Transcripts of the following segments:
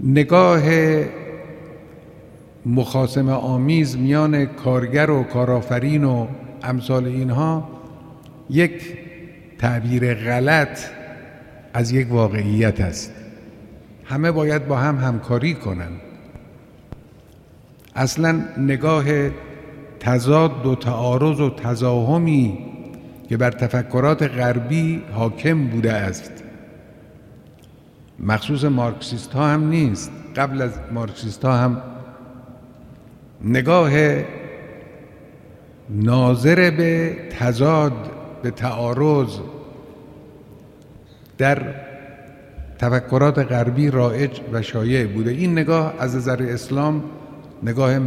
نگاه مخاسم آمیز میان کارگر و کارآفرین و امثال اینها یک تعبیر غلط از یک واقعیت است. همه باید با هم همکاری کنند اصلا نگاه تضاد و تعارض و تزاهمی که بر تفکرات غربی حاکم بوده است. مخصوص مارکسیست ها هم نیست. قبل از مارکسیست ها هم نگاه ناظر به تضاد به تعارض در تفکرات غربی رایج و شایع بوده. این نگاه از نظر اسلام نگاه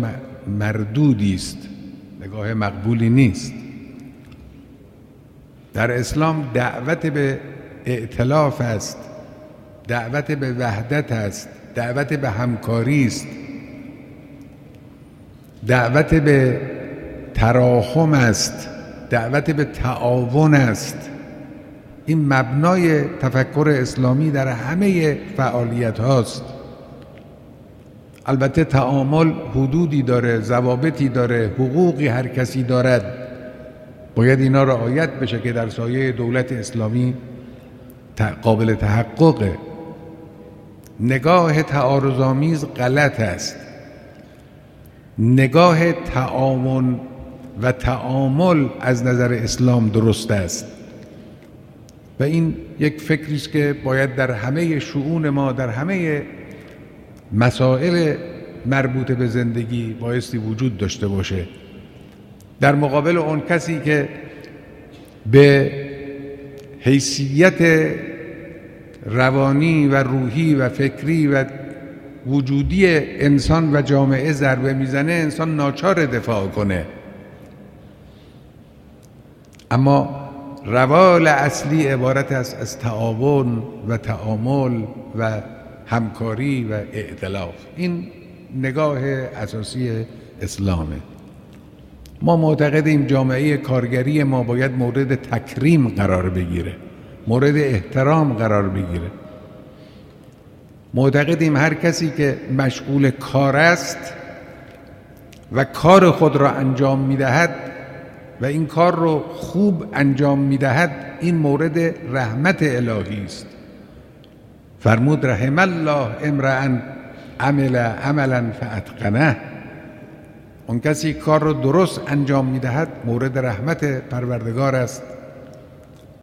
مردودی است. نگاه مقبولی نیست. در اسلام دعوت به ائتلاف است. دعوت به وحدت است دعوت به همکاری است. دعوت به تراحم است دعوت به تعاون است. این مبنای تفکر اسلامی در همه فعالیت هاست. البته تعامل حدودی داره ضوابطی داره حقوقی هر کسی دارد. باید اینا رعایت بشه که در سایه دولت اسلامی قابل تحققه. نگاه تعارضآمیز غلط است. نگاه تعاون و تعامل از نظر اسلام درست است. و این یک فکری است که باید در همه شعون ما در همه مسائل مربوط به زندگی بایستی وجود داشته باشه. در مقابل اون کسی که به حیثیت روانی و روحی و فکری و وجودی انسان و جامعه ضربه می‌زنه انسان ناچار دفاع کنه. اما روال اصلی عبارت است از تعاون و تعامل و همکاری و ائتلاف این نگاه اساسی اسلامه. ما معتقدیم جامعه کارگری ما باید مورد تکریم قرار بگیره. مورد احترام قرار بگیره. معتقدیم هر کسی که مشغول کار است و کار خود را انجام می‌دهد و این کار رو خوب انجام می‌دهد این مورد رحمت الهی است. فرمود رحم الله امرا عمل عملا فاتقنه اون کسی کار رو درست انجام می‌دهد مورد رحمت پروردگار است.